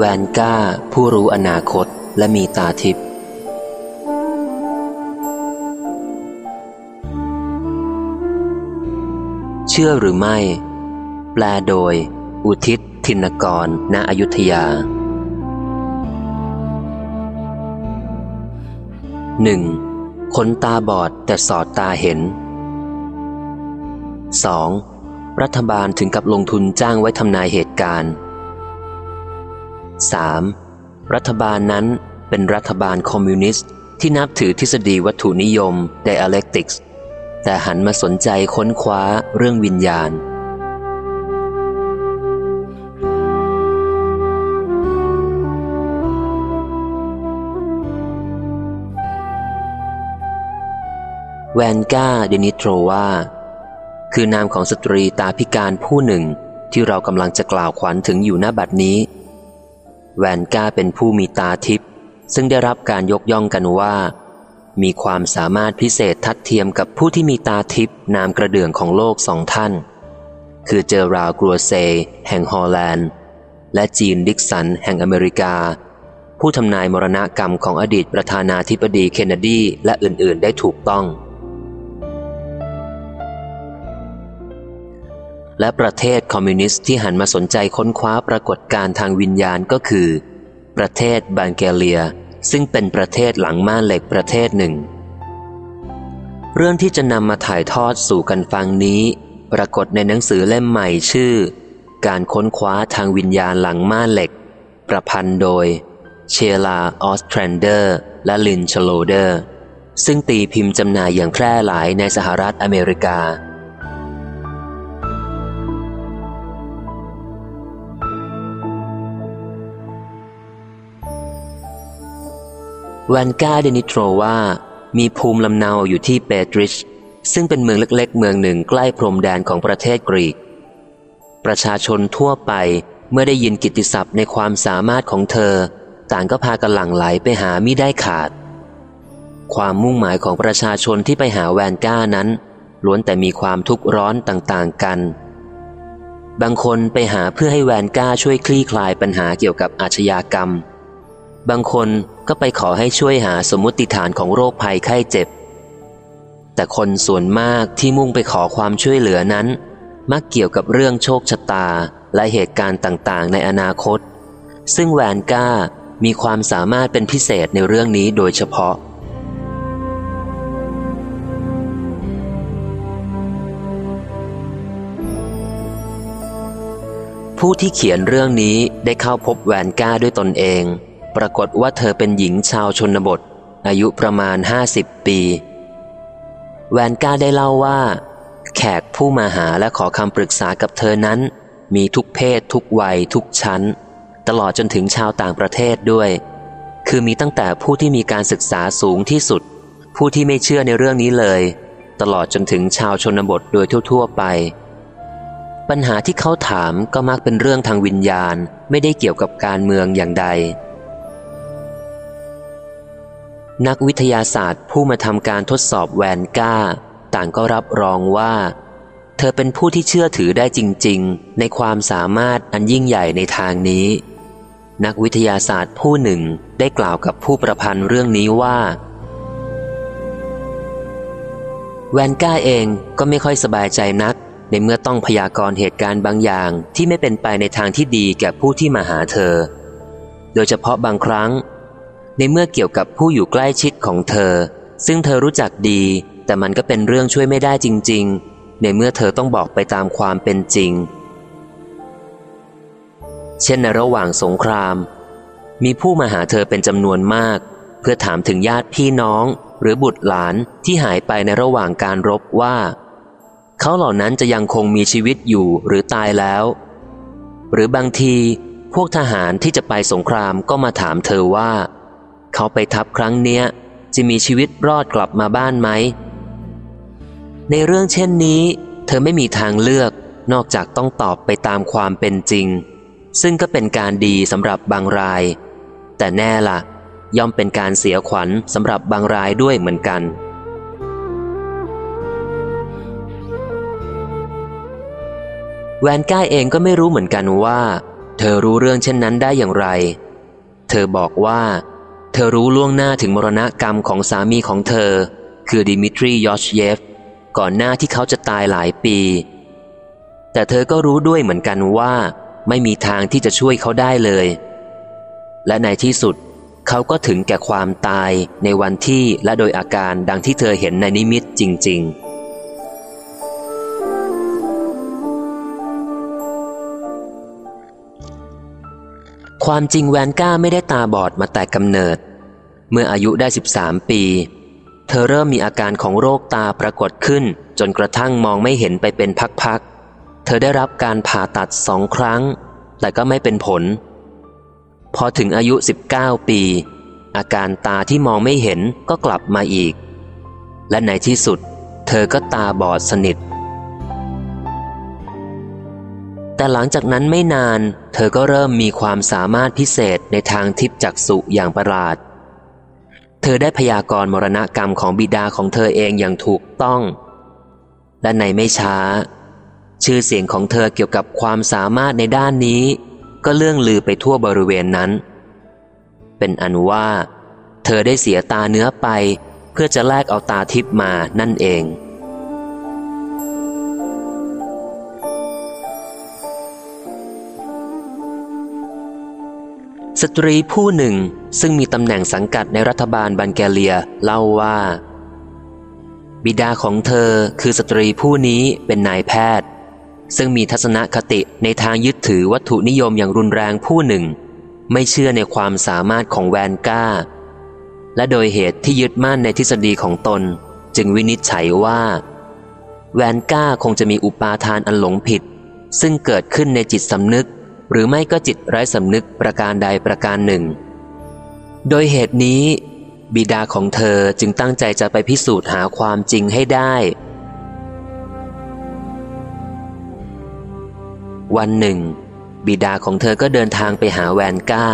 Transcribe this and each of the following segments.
แวนก้า ผู้รู้อนาคตและมีตาทิพย์เชื่อหรือไม่ แปลโดย อุทิศทินกร ณอยุธยาหนึ่งคนตาบอดแต่สอดตาเห็น 2. รัฐบาลถึงกับลงทุนจ้างไว้ทำนายเหตุการณ์ 3. รัฐบาลนั้นเป็นรัฐบาลคอมมิวนิสต์ ที่นับถือทฤษฎีวัตถุนิยม dialectics แต่หันมาสนใจค้นคว้าเรื่องวิญญาณ แวนก้าเดนิโตรวาคือนามของสตรีตาพิการผู้หนึ่งที่เรากำลังจะกล่าวขวัญถึงอยู่หน้าบัดนี้ แวนก้าเป็นผู้มีตาทิพย์ซึ่งได้รับการยกย่องกันว่า มีความสามารถพิเศษทัดเทียมกับผู้ที่มีตาทิพย์นามกระเดื่องของโลกสองท่าน คือเจอราร์ด ครัวเซ แห่งฮอลแลนด์ และจีนดิกสัน แห่งอเมริกา ผู้ทำนายมรณกรรมของอดีตประธานาธิบดีเคนเนดีและอื่นๆ ได้ถูกต้อง และประเทศคอมมิวนิสต์ที่หันมาสนใจค้นคว้าปรากฏการทางวิญญาณก็คือ ประเทศบัลแกเรีย ซึ่งเป็นประเทศหลังม่านเหล็กประเทศหนึ่ง เรื่องที่จะนำมาถ่ายทอดสู่กันฟังนี้ ปรากฏในหนังสือเล่มใหม่ชื่อ การค้นคว้าทางวิญญาณหลังม่านเหล็ก ประพันธ์โดย เชลาออสแทรนเดอร์ และลินชโรเดอร์ ซึ่งตีพิมพ์จำหน่ายอย่างแพร่หลายในสหรัฐอเมริกา แวนกาเดนิโตรว่ามีภูมิลำเนาอยู่ที่เปตริช ซึ่งเป็นเมืองเล็กๆ เมืองหนึ่งใกล้พรมแดนของประเทศกรีก ประชาชนทั่วไปเมื่อได้ยินกิตติศัพท์ในความสามารถของเธอ ต่างก็พากันหลั่งไหลไปหามิได้ขาด ความมุ่งหมายของประชาชนที่ไปหาแวนก้านั้น ล้วนแต่มีความทุกข์ร้อนต่างๆกัน บางคนไปหาเพื่อให้แวนก้าช่วยคลี่คลายปัญหาเกี่ยวกับอาชญากรรม บางคนก็ไปขอให้ช่วยหาสมมติฐานของโรคภัยไข้เจ็บ แต่คนส่วนมากที่มุ่งไปขอความช่วยเหลือนั้น มักเกี่ยวกับเรื่องโชคชะตาและเหตุการณ์ต่างๆ ในอนาคต ซึ่งแวนก้ามีความสามารถเป็นพิเศษในเรื่องนี้โดยเฉพาะ ผู้ที่เขียนเรื่องนี้ได้เข้าพบแวนก้าด้วยตนเอง ปรากฏว่าเธอเป็นหญิงชาวชนบท อายุประมาณห้าสิบปี แวนก้าได้เล่าว่า แขกผู้มาหาและขอคำปรึกษากับเธอนั้น มีทุกเพศ ทุกวัย ทุกชั้น ตลอดจนถึงชาวต่างประเทศด้วย คือมีตั้งแต่ผู้ที่มีการศึกษาสูงที่สุด ผู้ที่ไม่เชื่อในเรื่องนี้เลย ตลอดจนถึงชาวชนบทโดยทั่ว ๆ ไปปัญหาที่เขาถามก็มักเป็นเรื่องทางวิญญาณ ไม่ได้เกี่ยวกับการเมืองอย่างใด นักวิทยาศาสตร์ผู้มาทำการทดสอบแวนก้า ต่างก็รับรองว่า เธอเป็นผู้ที่เชื่อถือได้จริง ๆ ในความสามารถอันยิ่งใหญ่ในทางนี้ นักวิทยาศาสตร์ผู้หนึ่งได้กล่าวกับผู้ประพันธ์เรื่องนี้ว่า แวนก้าเองก็ไม่ค่อยสบายใจนัก ในเมื่อต้องพยากรณ์เหตุการณ์บางอย่างที่ไม่เป็นไปในทางที่ดีแก่ผู้ที่มาหาเธอ โดยเฉพาะบางครั้ง ในเมื่อเกี่ยวกับผู้อยู่ใกล้ชิดของเธอ ซึ่งเธอรู้จักดี แต่มันก็เป็นเรื่องช่วยไม่ได้จริง ๆ ในเมื่อเธอต้องบอกไปตามความเป็นจริง เช่นในระหว่างสงคราม มีผู้มาหาเธอเป็นจำนวนมาก เพื่อถามถึงญาติพี่น้อง หรือบุตรหลานที่หายไปในระหว่างการรบว่า เขาเหล่านั้นจะยังคงมีชีวิตอยู่หรือตายแล้ว หรือบางที พวกทหารที่จะไปสงครามก็มาถามเธอว่า เขาไปทับครั้งเนี้ย จะมีชีวิตรอดกลับมาบ้านไหม ในเรื่องเช่นนี้ เธอไม่มีทางเลือกนอกจากต้องตอบไปตามความเป็นจริง ซึ่งก็เป็นการดีสำหรับบางราย แต่แน่ละ่ะ ย่อมเป็นการเสียขวัญสำหรับบางรายด้วยเหมือนกันแวนก้าเองก็ไม่รู้เหมือนกันว่า เธอรู้เรื่องเช่นนั้นได้อย่างไร เธอบอกว่า ธอรู้ล่วงหน้าถึงมรณะกรรมของสามีของเธอ คือดิมิทรียอชเยฟ ก่อนหน้าที่เขาจะตายหลายปี แต่เธอก็รู้ด้วยเหมือนกันว่า ไม่มีทางที่จะช่วยเขาได้เลย และในที่สุดเขาก็ถึงแก่ความตายในวันที่และโดยอาการดังที่เธอเห็นในนิมิตจริง ๆความจริงแวนก้าไม่ได้ตาบอดมาแต่กำเนิด เมื่ออายุได้ 13 ปี เธอเริ่มมีอาการของโรคตาปรากฏขึ้น จนกระทั่งมองไม่เห็นไปเป็นพักๆ เธอได้รับการผ่าตัดสองครั้ง แต่ก็ไม่เป็นผล พอถึงอายุ 19 ปี อาการตาที่มองไม่เห็นก็กลับมาอีก และในที่สุด เธอก็ตาบอดสนิท แต่หลังจากนั้นไม่นาน เธอก็เริ่มมีความสามารถพิเศษในทางทิพจักสุอย่างประหลาด ธอได้พยากรณ์มรณกรรมของบิดาของเธอเองอย่างถูกต้อง และในไม่ช้า ชื่อเสียงของเธอเกี่ยวกับความสามารถในด้านนี้ ก็เลื่องลือไปทั่วบริเวณนั้น เป็นอันว่า เธอได้เสียตาเนื้อไป เพื่อจะแลกเอาตาทิพมานั่นเอง สตรีผู้หนึ่งซึ่งมีตำแหน่งสังกัดในรัฐบาลบันแกเลียเล่าว่า บิดาของเธอคือสตรีผู้นี้เป็นนายแพทย์ ซึ่งมีทัศนคติในทางยึดถือวัตถุนิยมอย่างรุนแรงผู้หนึ่ง ไม่เชื่อในความสามารถของแวนก้า และโดยเหตุที่ยึดมั่นในทฤษฎีของตน จึงวินิจฉัยว่า แวนก้าคงจะมีอุปาทานอันหลงผิด ซึ่งเกิดขึ้นในจิตสำนึก หรือไม่ก็จิตไร้สำนึกประการใดประการหนึ่ง โดยเหตุนี้ บิดาของเธอจึงตั้งใจจะไปพิสูจน์หาความจริงให้ได้ วันหนึ่ง บิดาของเธอก็เดินทางไปหาแวนก้า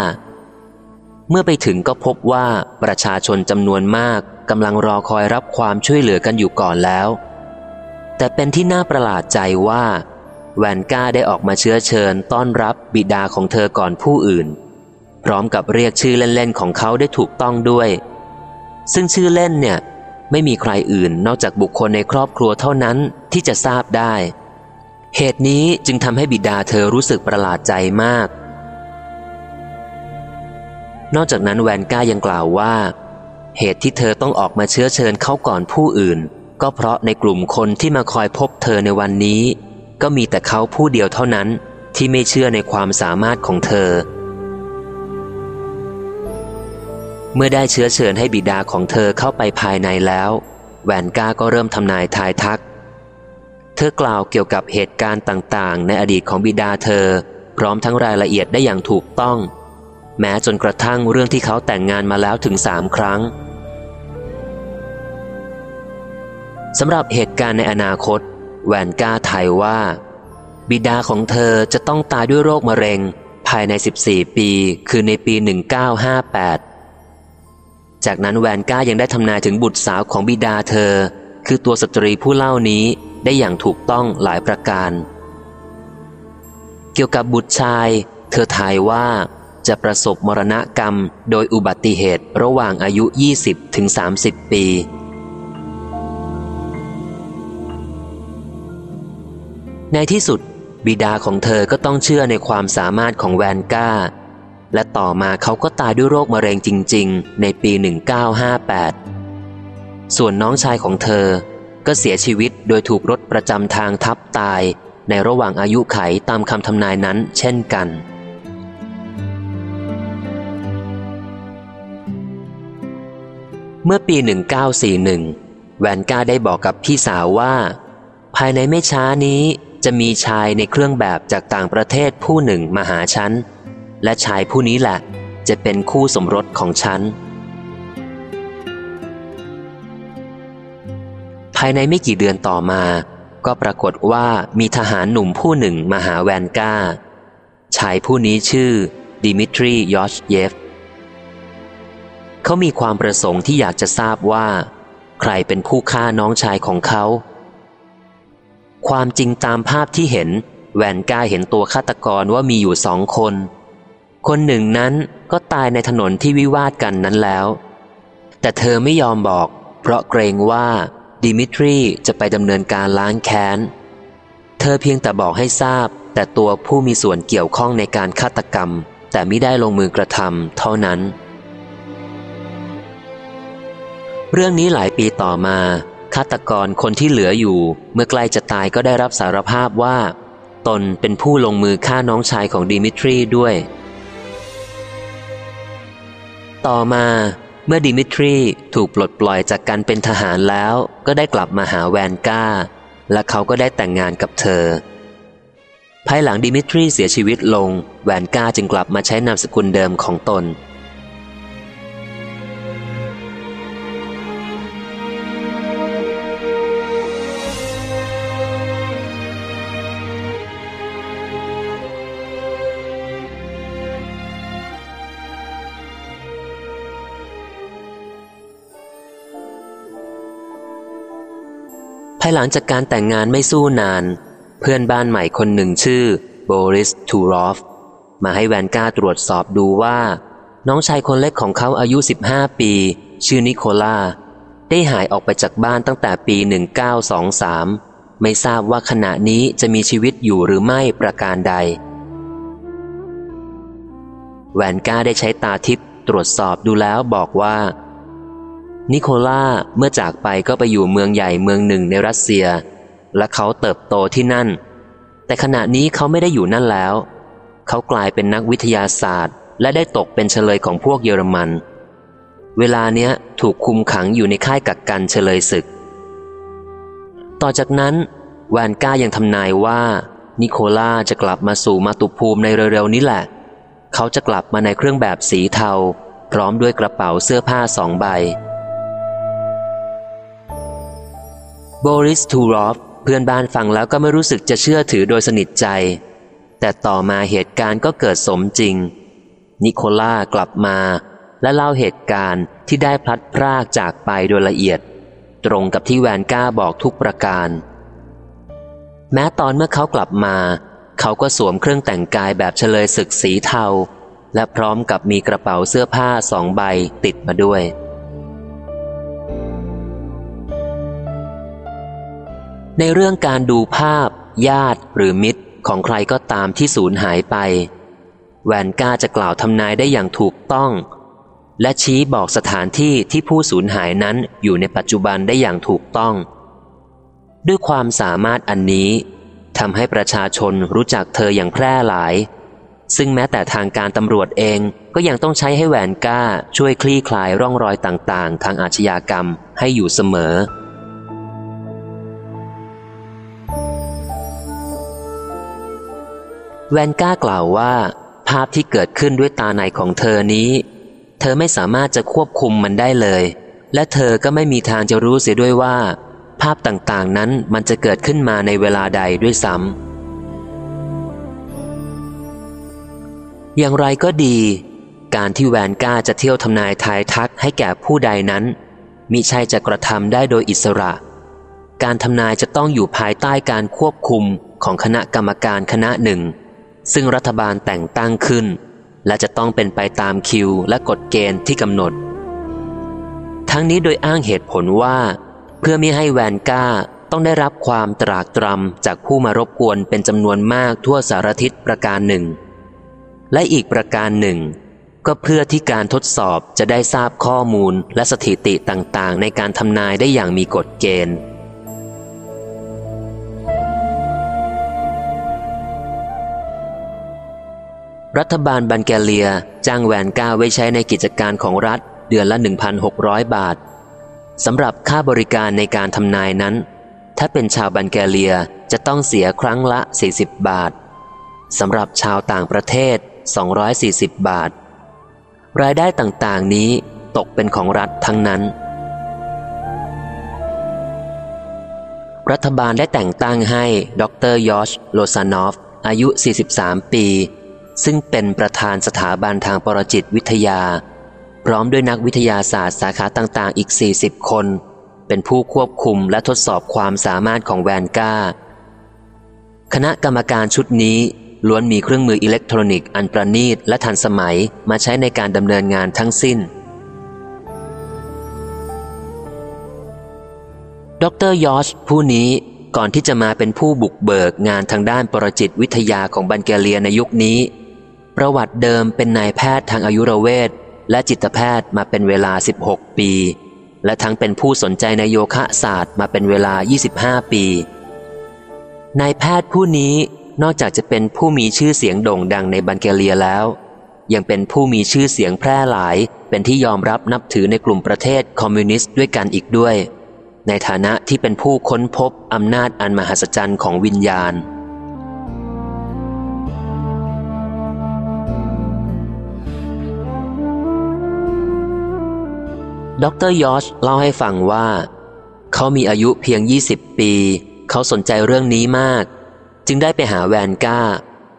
เมื่อไปถึงก็พบว่าประชาชนจำนวนมากกำลังรอคอยรับความช่วยเหลือกันอยู่ก่อนแล้ว แต่เป็นที่น่าประหลาดใจว่า แวนก้าได้ออกมาเชื้อเชิญต้อนรับบิดาของเธอก่อนผู้อื่น พร้อมกับเรียกชื่อเล่นๆของเขาได้ถูกต้องด้วย ซึ่งชื่อเล่นเนี่ยไม่มีใครอื่นนอกจากบุคคลในครอบครัวเท่านั้นที่จะทราบได้ เหตุนี้จึงทำให้บิดาเธอรู้สึกประหลาดใจมาก นอกจากนั้นแวนก้ายังกล่าวว่า เหตุที่เธอต้องออกมาเชื้อเชิญเขาก่อนผู้อื่น ก็เพราะในกลุ่มคนที่มาคอยพบเธอในวันนี้ ก็มีแต่เขาผู้เดียวเท่านั้นที่ไม่เชื่อในความสามารถของเธอ เมื่อได้เชื้อเชิญให้บิดาของเธอเข้าไปภายในแล้ว แวนก้าก็เริ่มทำนายทายทัก เธอกล่าวเกี่ยวกับเหตุการณ์ต่างๆ ในอดีตของบิดาเธอ พร้อมทั้งรายละเอียดได้อย่างถูกต้อง แม้จนกระทั่งเรื่องที่เขาแต่งงานมาแล้วถึงสามครั้งสำหรับเหตุการณ์ในอนาคต แวนก้าไทยว่า บิดาของเธอจะต้องตายด้วยโรคมะเร็ง ภายใน 14 ปี คือในปี 1958 จากนั้นแวนก้ายังได้ทำนายถึงบุตรสาวของบิดาเธอ คือตัวสตรีผู้เล่านี้ได้อย่างถูกต้องหลายประการ เกี่ยวกับบุตรชาย เธอทายว่าจะประสบมรณะกรรมโดยอุบัติเหตุระหว่างอายุ 20-30 ปี ในที่สุด บิดาของเธอก็ต้องเชื่อในความสามารถของแวนก้า และต่อมาเขาก็ตายด้วยโรคมะเร็งจริง ๆ ในปี 1958 ส่วนน้องชายของเธอก็เสียชีวิตโดยถูกรถประจำทางทับตายในระหว่างอายุไขตามคำทำนายนั้นเช่นกัน เมื่อปี 1941 แวนก้าได้บอกกับพี่สาวว่า ภายในไม่ช้านี้ จะมีชายในเครื่องแบบจากต่างประเทศผู้หนึ่งมาหาฉัน และชายผู้นี้แหละ จะเป็นคู่สมรสของฉัน ภายในไม่กี่เดือนต่อมา ก็ปรากฏว่ามีทหารหนุ่มผู้หนึ่งมาหาแวนก้า ชายผู้นี้ชื่อ ดิมิทรียอชเยฟ เขามีความประสงค์ที่อยากจะทราบว่า ใครเป็นผู้ฆ่าน้องชายของเขา ความจริงตามภาพที่เห็น แวนก้าเห็นตัวฆาตกรว่ามีอยู่สองคน คนหนึ่งนั้นก็ตายในถนนที่วิวาทกันนั้นแล้ว แต่เธอไม่ยอมบอก เพราะเกรงว่าดิมิทรีจะไปดำเนินการล้างแค้น เธอเพียงแต่บอกให้ทราบ แต่ตัวผู้มีส่วนเกี่ยวข้องในการฆาตกรรม แต่ไม่ได้ลงมือกระทำเท่านั้น เรื่องนี้หลายปีต่อมา ฆาตกรคนที่เหลืออยู่ เมื่อใกล้จะตายก็ได้รับสารภาพว่า ตนเป็นผู้ลงมือฆ่าน้องชายของดิมิทรีด้วย ต่อมาเมื่อดิมิทรีถูกปลดปล่อยจากการเป็นทหารแล้วก็ได้กลับมาหาแวนก้า และเขาก็ได้แต่งงานกับเธอ ภายหลังดิมิทรีเสียชีวิตลง แวนก้าจึงกลับมาใช้นามสกุลเดิมของตน ภายหลังจากการแต่งงานไม่สู้นาน เพื่อนบ้านใหม่คนหนึ่งชื่อโบริสทูรอฟมาให้แวนก้าตรวจสอบดูว่า น้องชายคนเล็กของเขาอายุ 15 ปี ชื่อนิโคลาได้หายออกไปจากบ้านตั้งแต่ปี 1923 ไม่ทราบว่าขณะนี้จะมีชีวิตอยู่หรือไม่ประการใด แวนก้าได้ใช้ตาทิพย์ตรวจสอบดูแล้วบอกว่า นิโคล่าเมื่อจากไปก็ไปอยู่เมืองใหญ่เมืองหนึ่งในรัสเซีย และเขาเติบโตที่นั่น แต่ขณะนี้เขาไม่ได้อยู่นั่นแล้ว เขากลายเป็นนักวิทยาศาสตร์ และได้ตกเป็นเฉลยของพวกเยอรมัน เวลาเนี้ยถูกคุมขังอยู่ในค่ายกักกันเฉลยศึก ต่อจากนั้นแวนก้ายังทำนายว่า นิโคล่าจะกลับมาสู่มาตุภูมิในเร็วๆนี้แหละ เขาจะกลับมาในเครื่องแบบสีเทา พร้อมด้วยกระเป๋าเสื้อผ้าสองใบ โบริสทูรอฟเพื่อนบ้านฟังแล้วก็ไม่รู้สึกจะเชื่อถือโดยสนิทใจ แต่ต่อมาเหตุการณ์ก็เกิดสมจริง นิโคล่ากลับมา และเล่าเหตุการณ์ที่ได้พลัดพรากจากไปโดยละเอียด ตรงกับที่แวนก้าบอกทุกประการ แม้ตอนเมื่อเขากลับมา เขาก็สวมเครื่องแต่งกายแบบเฉลยศึกสีเทา และพร้อมกับมีกระเป๋าเสื้อผ้าสองใบติดมาด้วย ในเรื่องการดูภาพ ญาติหรือมิตรของใครก็ตามที่สูญหายไป แวนก้าจะกล่าวทำนายได้อย่างถูกต้อง และชี้บอกสถานที่ที่ผู้สูญหายนั้นอยู่ในปัจจุบันได้อย่างถูกต้อง ด้วยความสามารถอันนี้ทำให้ประชาชนรู้จักเธออย่างแพร่หลาย ซึ่งแม้แต่ทางการตำรวจเองก็ยังต้องใช้ให้แวนก้าช่วยคลี่คลายร่องรอยต่างๆ ทางอาชญากรรมให้อยู่เสมอ แวนก้ากล่าวว่า ภาพที่เกิดขึ้นด้วยตาในของเธอนี้ เธอไม่สามารถจะควบคุมมันได้เลย และเธอก็ไม่มีทางจะรู้เสียด้วยว่า ภาพต่างๆนั้นมันจะเกิดขึ้นมาในเวลาใดด้วยซ้ำอย่างไรก็ดี การที่แวนก้าจะเที่ยวทำนายทายทักให้แก่ผู้ใดนั้นมิใช่จะกระทำได้โดยอิสระ การทำนายจะต้องอยู่ภายใต้การควบคุมของคณะกรรมการคณะหนึ่ง ซึ่งรัฐบาลแต่งตั้งขึ้น และจะต้องเป็นไปตามคิวและกฎเกณฑ์ที่กำหนด ทั้งนี้โดยอ้างเหตุผลว่า เพื่อไม่ให้แวนก้าต้องได้รับความตรากตรำจากผู้มารบกวนเป็นจำนวนมากทั่วสารทิศประการหนึ่ง และอีกประการหนึ่ง ก็เพื่อที่การทดสอบจะได้ทราบข้อมูลและสถิติต่างๆ ในการทำนายได้อย่างมีกฎเกณฑ์ รัฐบาลบันแกเลียจ้างแวนก้าไว้ใช้ในกิจการของรัฐเดือนละ 1,600 บาทสำหรับค่าบริการในการทำนายนั้น ถ้าเป็นชาวบันแกเลียจะต้องเสียครั้งละ 40 บาทสำหรับชาวต่างประเทศ 240 บาท รายได้ต่างๆนี้ตกเป็นของรัฐทั้งนั้น รัฐบาลได้แต่งตั้งให้ดร.ยอร์ชโลซานอฟ อายุ 43 ปี ซึ่งเป็นประธานสถาบันทางปรจิตวิทยา พร้อมด้วยนักวิทยาศาสตร์สาขาต่างๆ อีก 40 คน เป็นผู้ควบคุมและทดสอบความสามารถของแวนก้า คณะกรรมการชุดนี้ล้วนมีเครื่องมืออิเล็กทรอนิกส์อันประณีตและทันสมัยมาใช้ในการดำเนินงานทั้งสิ้น ดรยอชผู้นี้ก่อนที่จะมาเป็นผู้บุกเบิกงานทางด้านปรจิตวิทยาของบันเกเลียในยุคนี้ ประวัติเดิมเป็นนายแพทย์ทางอายุรเวทและจิตแพทย์มาเป็นเวลา 16 ปี และทั้งเป็นผู้สนใจในโยคะศาสตร์มาเป็นเวลา 25 ปี นายแพทย์ผู้นี้นอกจากจะเป็นผู้มีชื่อเสียงโด่งดังในบันเกเลียแล้ว ยังเป็นผู้มีชื่อเสียงแพร่หลาย เป็นที่ยอมรับนับถือในกลุ่มประเทศคอมมิวนิสต์ด้วยกันอีกด้วย ในฐานะที่เป็นผู้ค้นพบอำนาจอันมหัศจรรย์ของวิญญาณ ดรยอชเล่าให้ฟังว่า เขามีอายุเพียง 20 ปี เขาสนใจเรื่องนี้มาก จึงได้ไปหาแวนก้า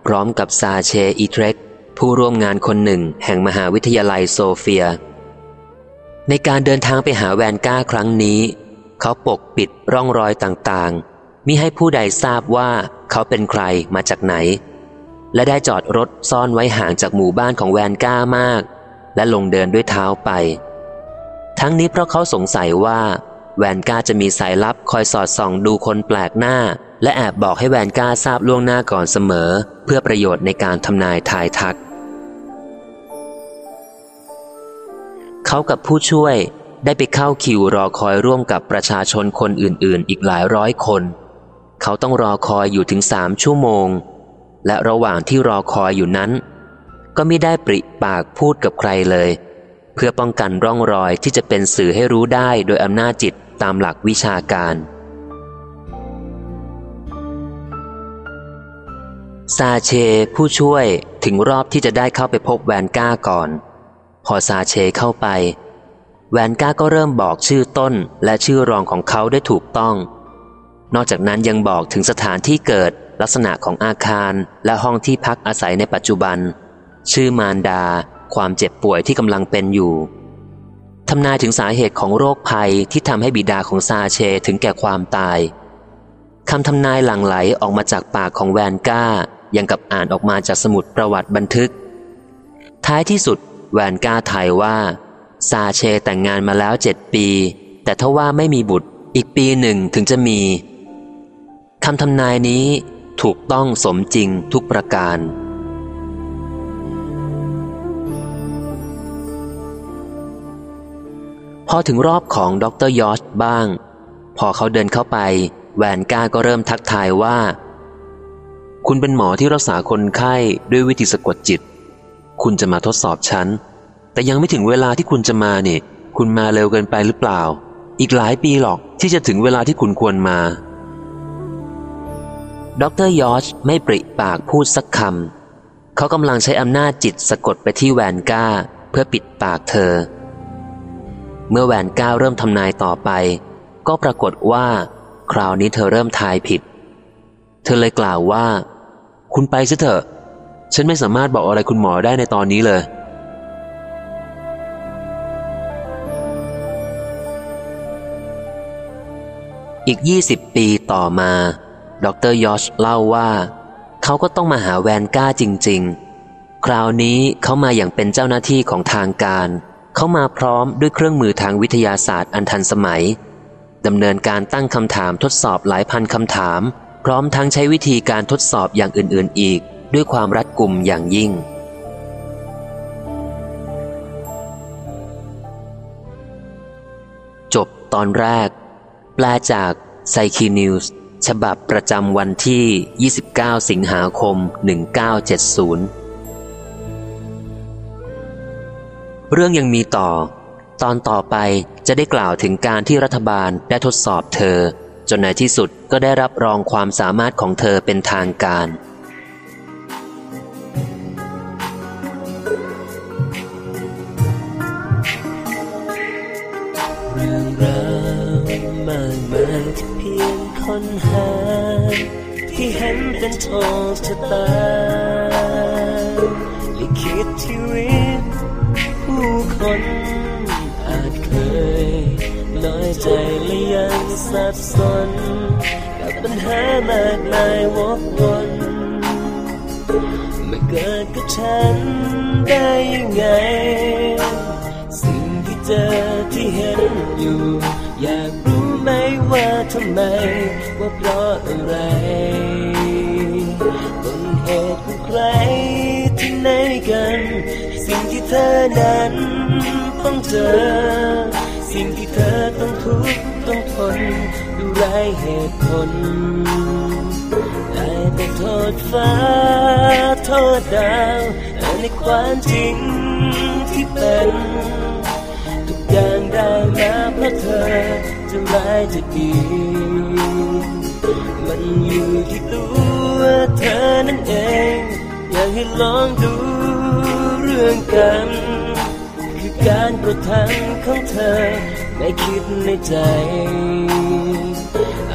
พร้อมกับซาเชอีเทรกผู้ร่วมงานคนหนึ่งแห่งมหาวิทยาลัยโซเฟีย ในการเดินทางไปหาแวนก้าครั้งนี้ เขาปกปิดร่องรอยต่างๆมิให้ผู้ใดทราบว่าเขาเป็นใครมาจากไหน และได้จอดรถซ่อนไว้ห่างจากหมู่บ้านของแวนก้ามาก และลงเดินด้วยเท้าไป ทั้งนี้เพราะเขาสงสัยว่า แวนก้าจะมีสายลับคอยสอดส่องดูคนแปลกหน้า และแอบบอกให้แวนก้าทราบล่วงหน้าก่อนเสมอ เพื่อประโยชน์ในการทำนายทายทัก เขากับผู้ช่วยได้ไปเข้าคิวรอคอยร่วมกับประชาชนคนอื่น ๆ อีกหลายร้อยคน เขาต้องรอคอยอยู่ถึงสามชั่วโมง และระหว่างที่รอคอยอยู่นั้น ก็ไม่ได้ปริปากพูดกับใครเลย เพื่อป้องกันร่องรอยที่จะเป็นสื่อให้รู้ได้โดยอำนาจจิตตามหลักวิชาการ ซาเชผู้ช่วยถึงรอบที่จะได้เข้าไปพบแวนก้าก่อน พอซาเชเข้าไป แวนก้าก็เริ่มบอกชื่อต้นและชื่อรองของเขาได้ถูกต้อง นอกจากนั้นยังบอกถึงสถานที่เกิดลักษณะของอาคารและห้องที่พักอาศัยในปัจจุบัน ชื่อมารดา ความเจ็บป่วยที่กำลังเป็นอยู่ทำนายถึงสาเหตุของโรคภัยที่ทำให้บิดาของซาเชถึงแก่ความตายคำทำนายหลั่งไหลออกมาจากปากของแวนก้ายังกับอ่านออกมาจากสมุดประวัติบันทึก ท้ายที่สุดแวนก้าทายว่า ซาเชแต่งงานมาแล้วเจ็ดปี แต่ถ้าว่าไม่มีบุตรอีกปีหนึ่งถึงจะมีคำทำนายนี้ถูกต้องสมจริงทุกประการ พอถึงรอบของดรยอชบ้าง พอเขาเดินเข้าไป แวนก้าก็เริ่มทักทายว่า คุณเป็นหมอที่รักษาคนไข้ด้วยวิธีสะกดจิต คุณจะมาทดสอบฉัน แต่ยังไม่ถึงเวลาที่คุณจะมาเนี่ย คุณมาเร็วเกินไปหรือเปล่า อีกหลายปีหรอกที่จะถึงเวลาที่คุณควรมาดรยอชไม่ปริปากพูดสักคำ เขากำลังใช้อำนาจจิตสะกดไปที่แวนก้า เพื่อปิดปากเธอ เมื่อแวนก้าเริ่มทำนายต่อไป ก็ปรากฏว่า คราวนี้เธอเริ่มทายผิด เธอเลยกล่าวว่า คุณไปซะเถอะ ฉันไม่สามารถบอกอะไรคุณหมอได้ในตอนนี้เลย อีกยี่สิบปีต่อมา ดรยอชเล่าว่า เขาก็ต้องมาหาแวนก้าจริง ๆ คราวนี้เขามาอย่างเป็นเจ้าหน้าที่ของทางการเขามาพร้อมด้วยเครื่องมือทางวิทยาศาสตร์อันทันสมัยดำเนินการตั้งคำถามทดสอบหลายพันคำถาม พร้อมทั้งใช้วิธีการทดสอบอย่างอื่น ๆ อีก ด้วยความรัดกุมอย่างยิ่ง จบตอนแรก แปลจากไซคีนิวส์ฉบับประจำวันที่ 29 สิงหาคม 1970 เรื่องยังมีต่อ ตอนต่อไปจะได้กล่าวถึงการที่รัฐบาลได้ทดสอบเธอ จนในที่สุดก็ได้รับรองความสามารถของเธอเป็นทางการเรื่องราวมากมายเพียงค้นหาที่เห็นเป็นโชคชะตา สับสน กับปัญหามากมายวกวนมาเกิดกับฉันได้ยังไง สิ่งที่เจอที่เห็นอยู่ อยากรู้ไหมว่าทำไม ว่าเพราะอะไรต้นเหตุของใครที่ไหนกัน สิ่งที่เธอนั้นต้องเจอ สิ่งที่เธอต้องทุกข์ ต้องทนดูไรเหตุผลได้แต่โทษฟ้า โทษดาวแต่ในความจริงที่เป็น ทุกอย่างได้มาเพราะเธอจะร้ายจะดี มันอยู่ที่ตัวเธอนั่นเอง อยากให้ลองดูเรื่องกัน คือการกระทำของเธอ ได้คิดในใจ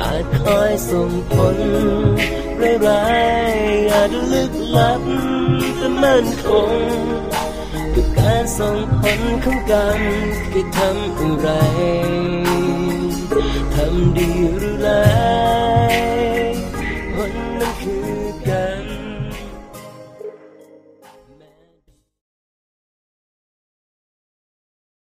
อาจคอยส่งผลร้ายๆอาจลึกลับแต่มั่นคงกับการส่งผลของกรรมคือทำอะไรทำดีหรือร้า